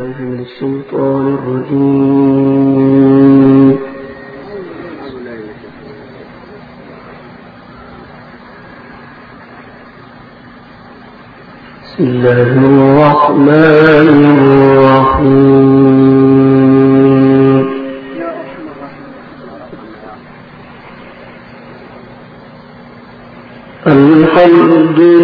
الشيطان الرجيم. بسم الله الرحمن الرحيم. الحمد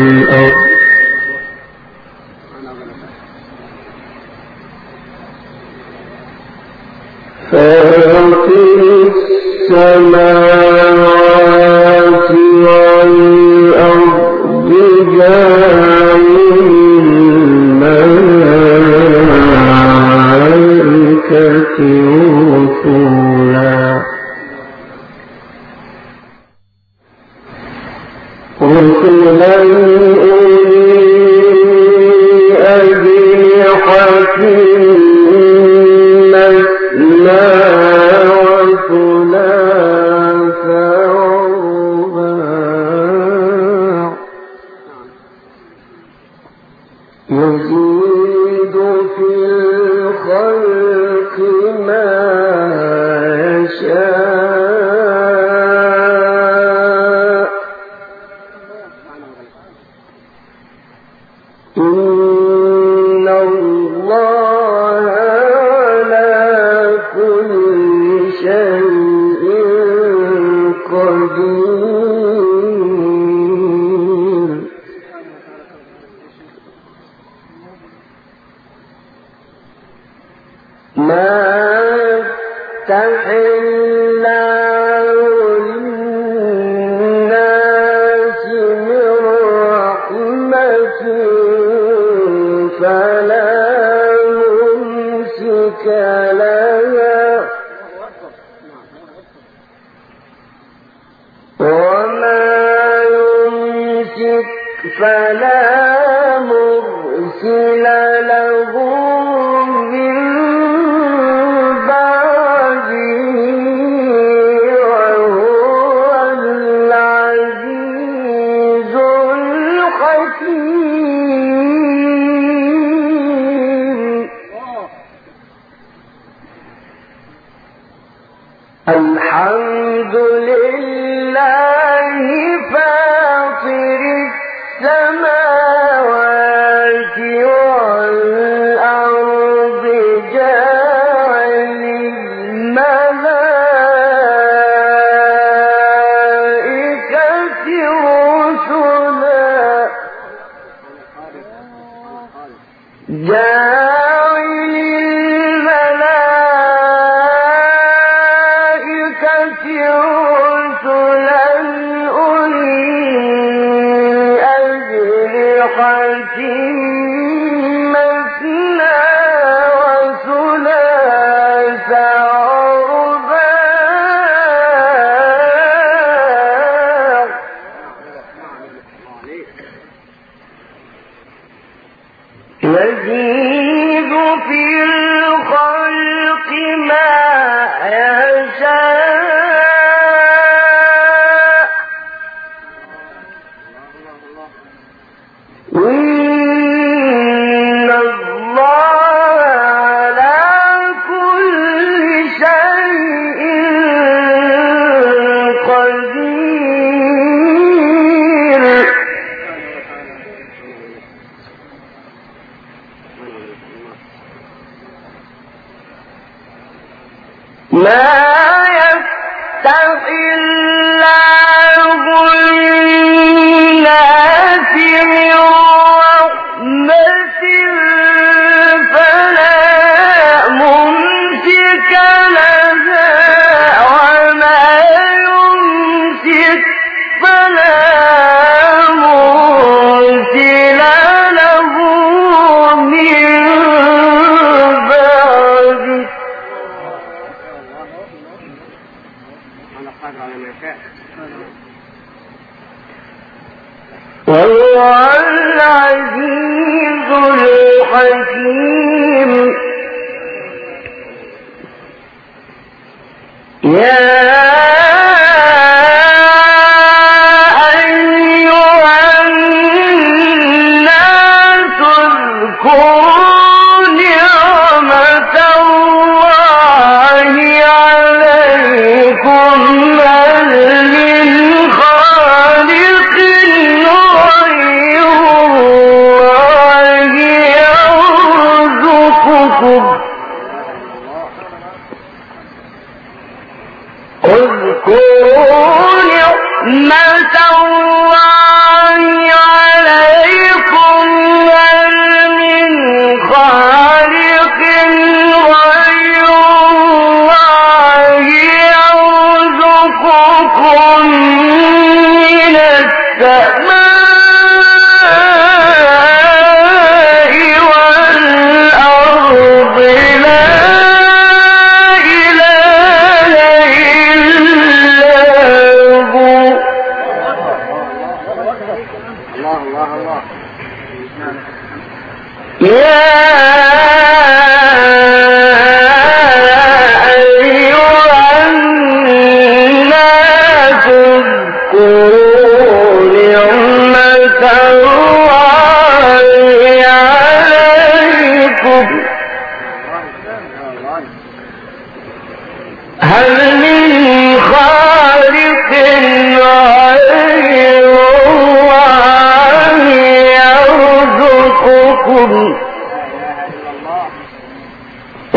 يزيد في الخلق ما يشاء.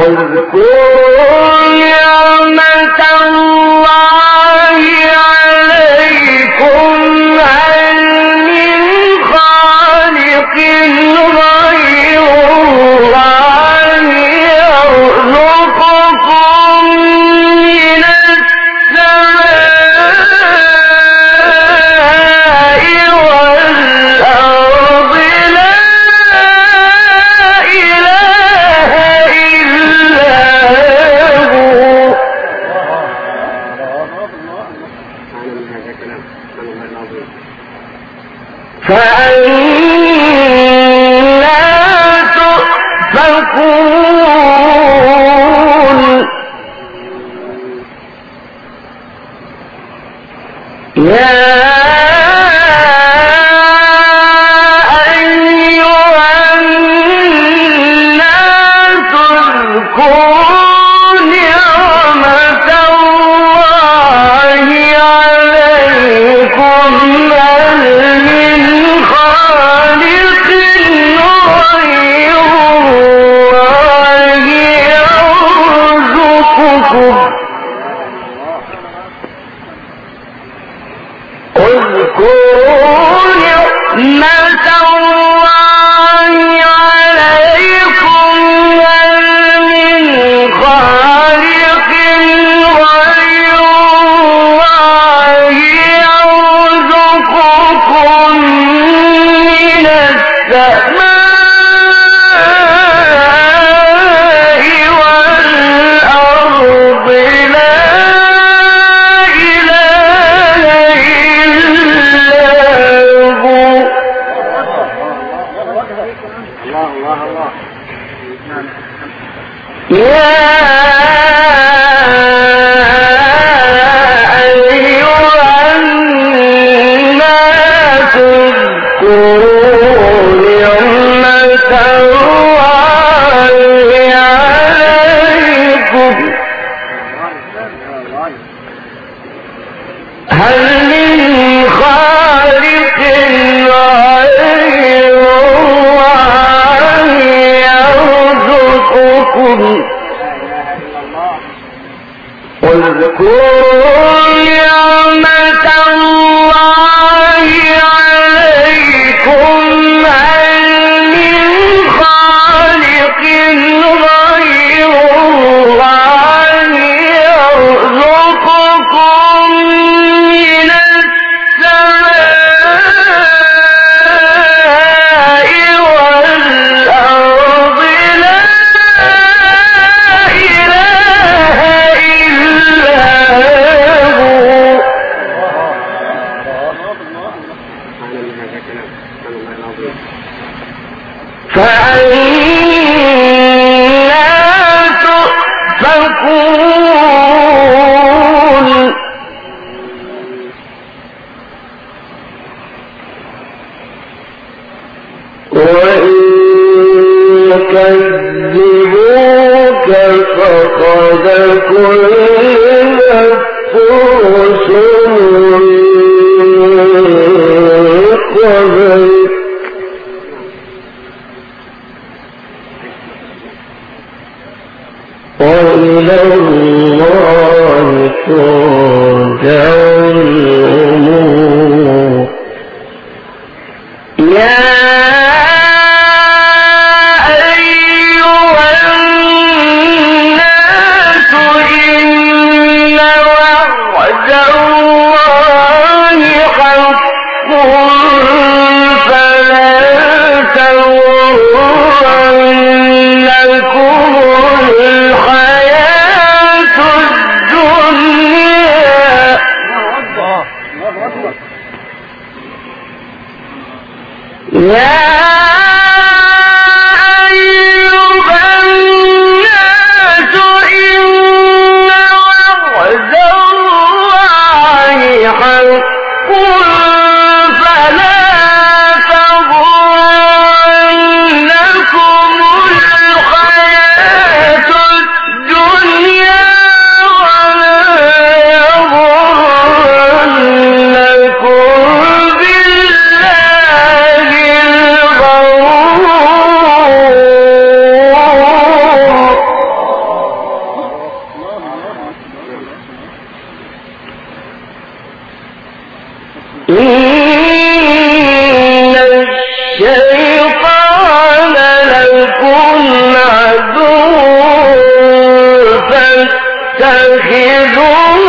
وإلى الله Glory Lord. تتخذوه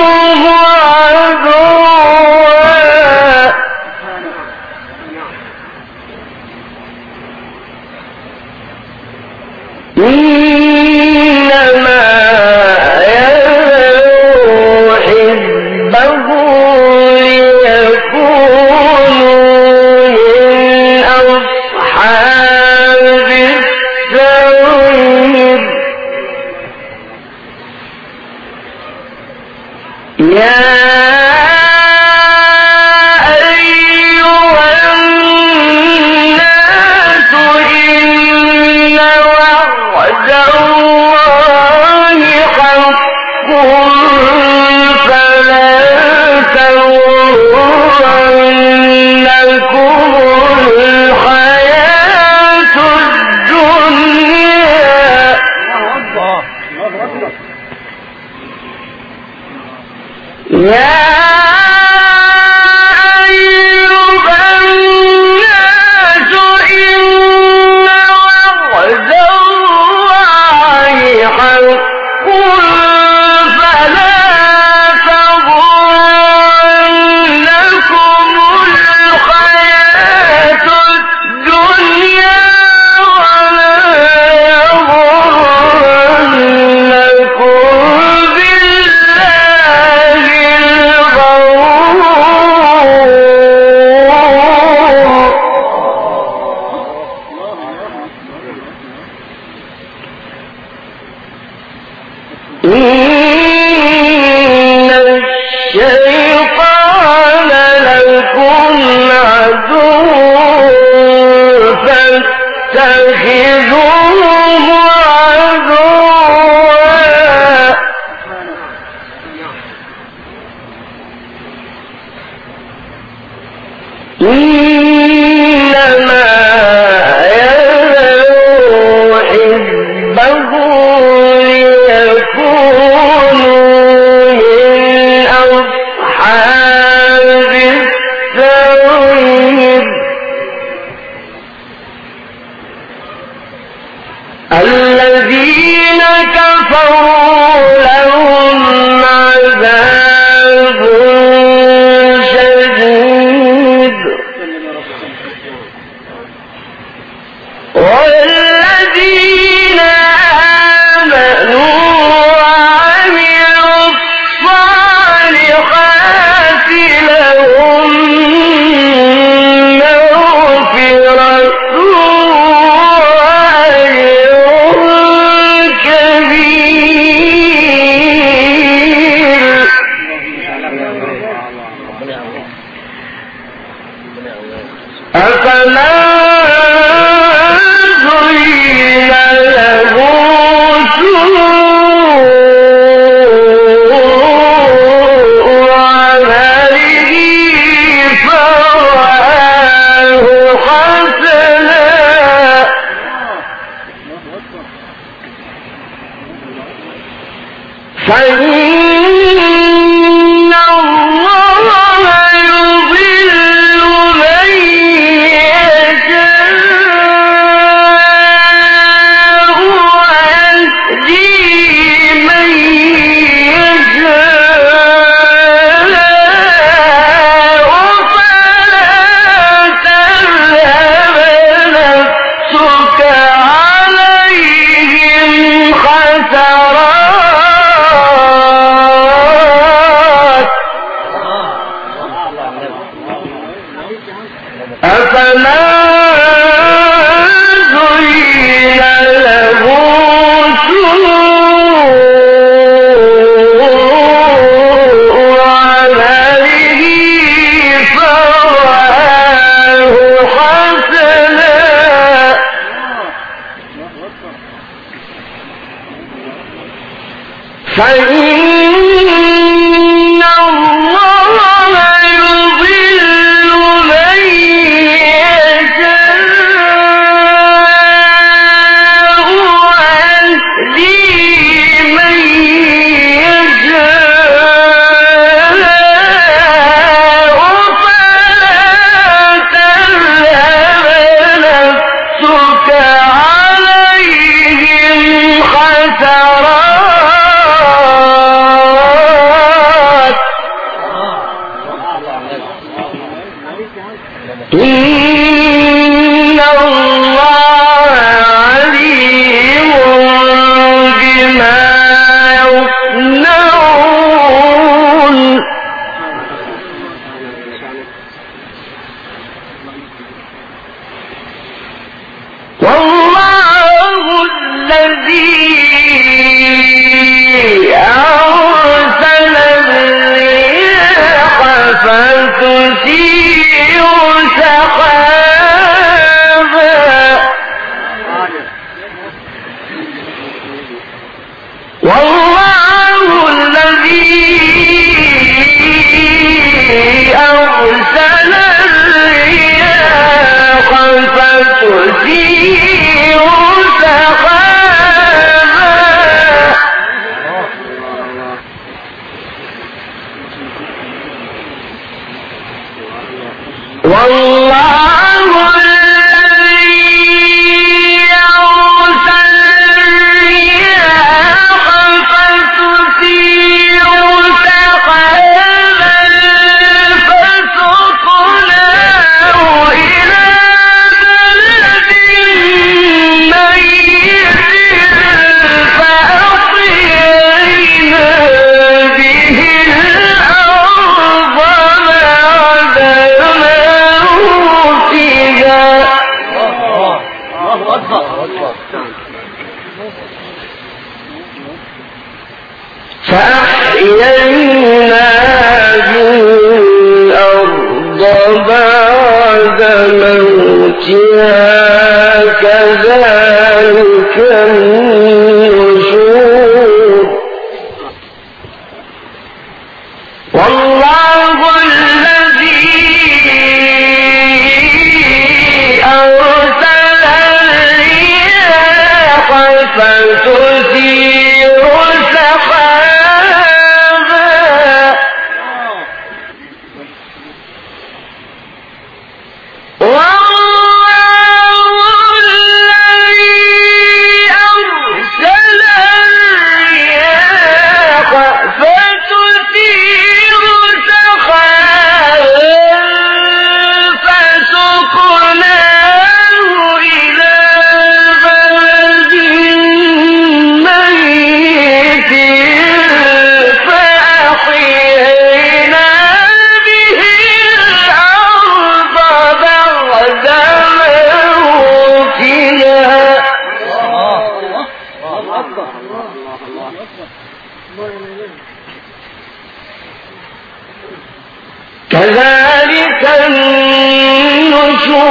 كذلك النشور.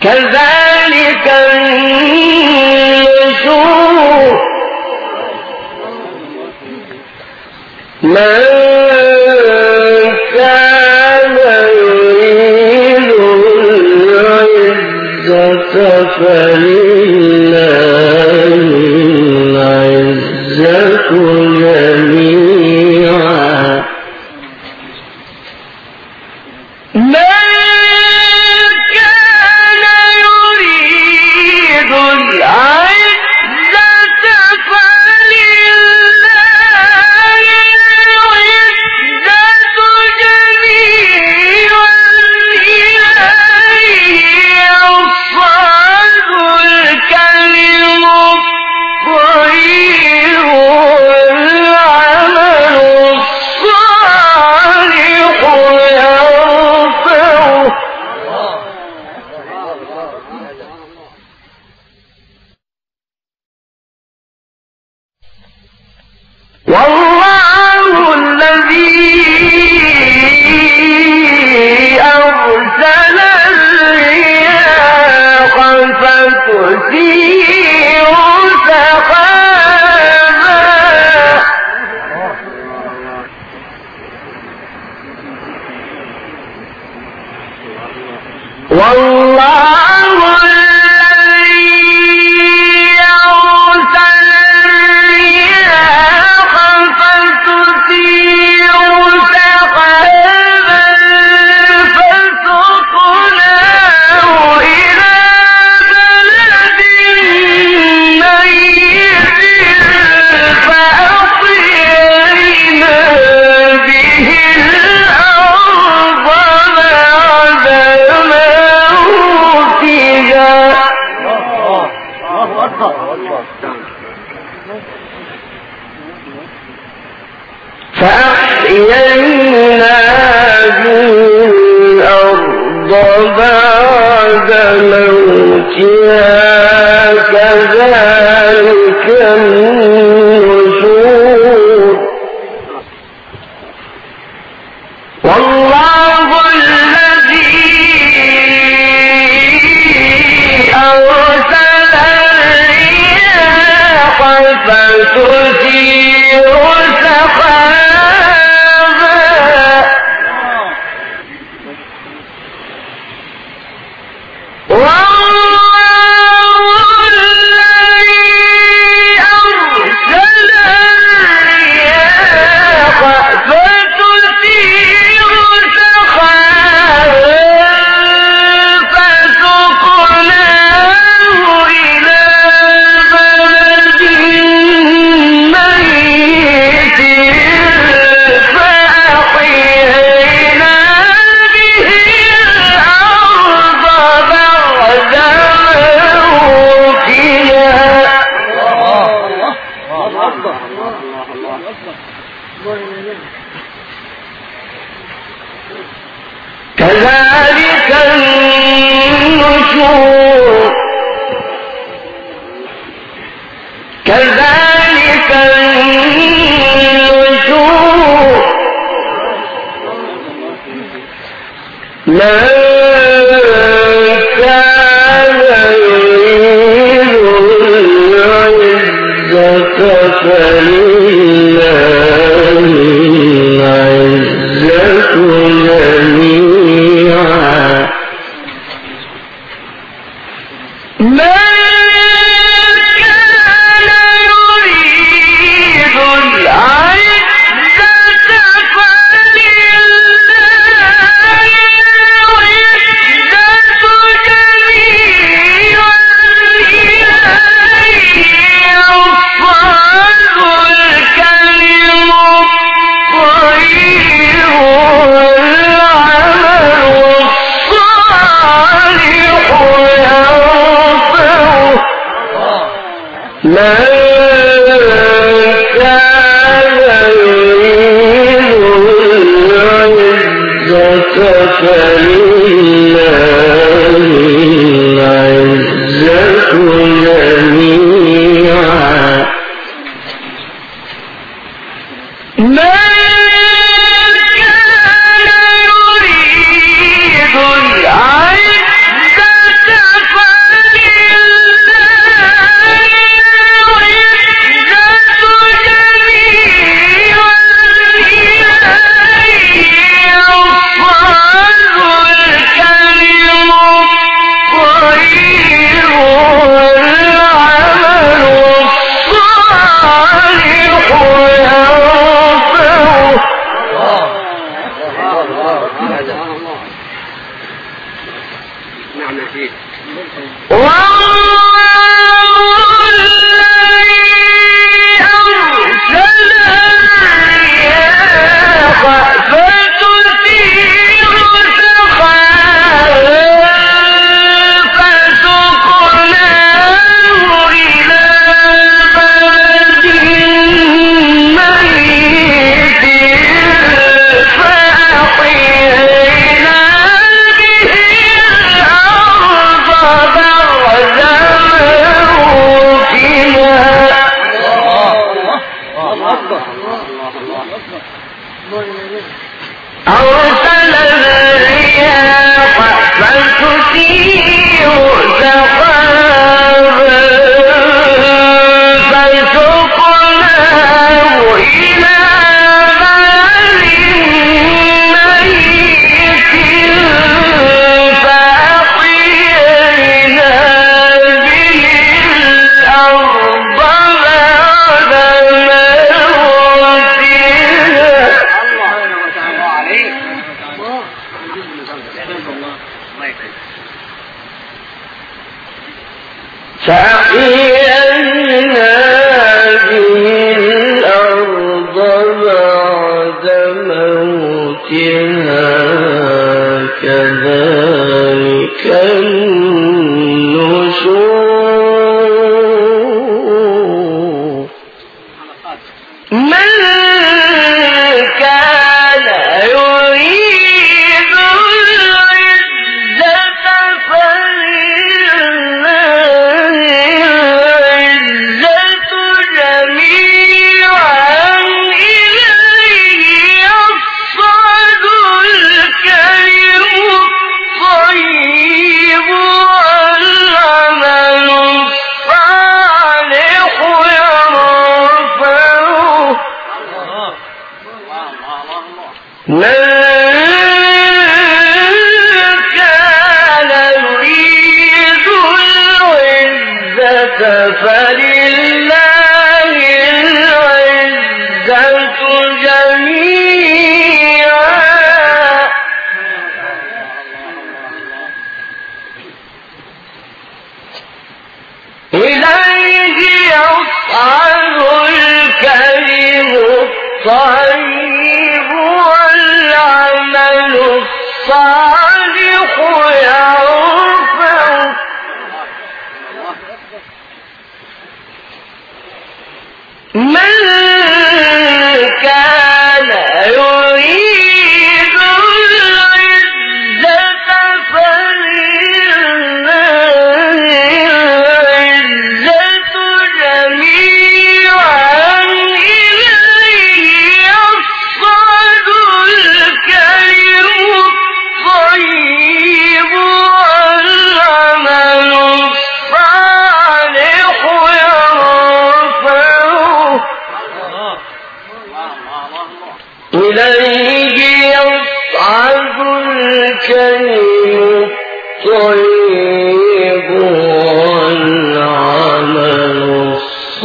كذلك النشور. من والله والله الذي أرسل الرياح فتثير good.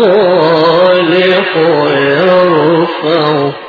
جعلكم أزواجا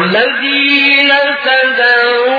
والذين تدعون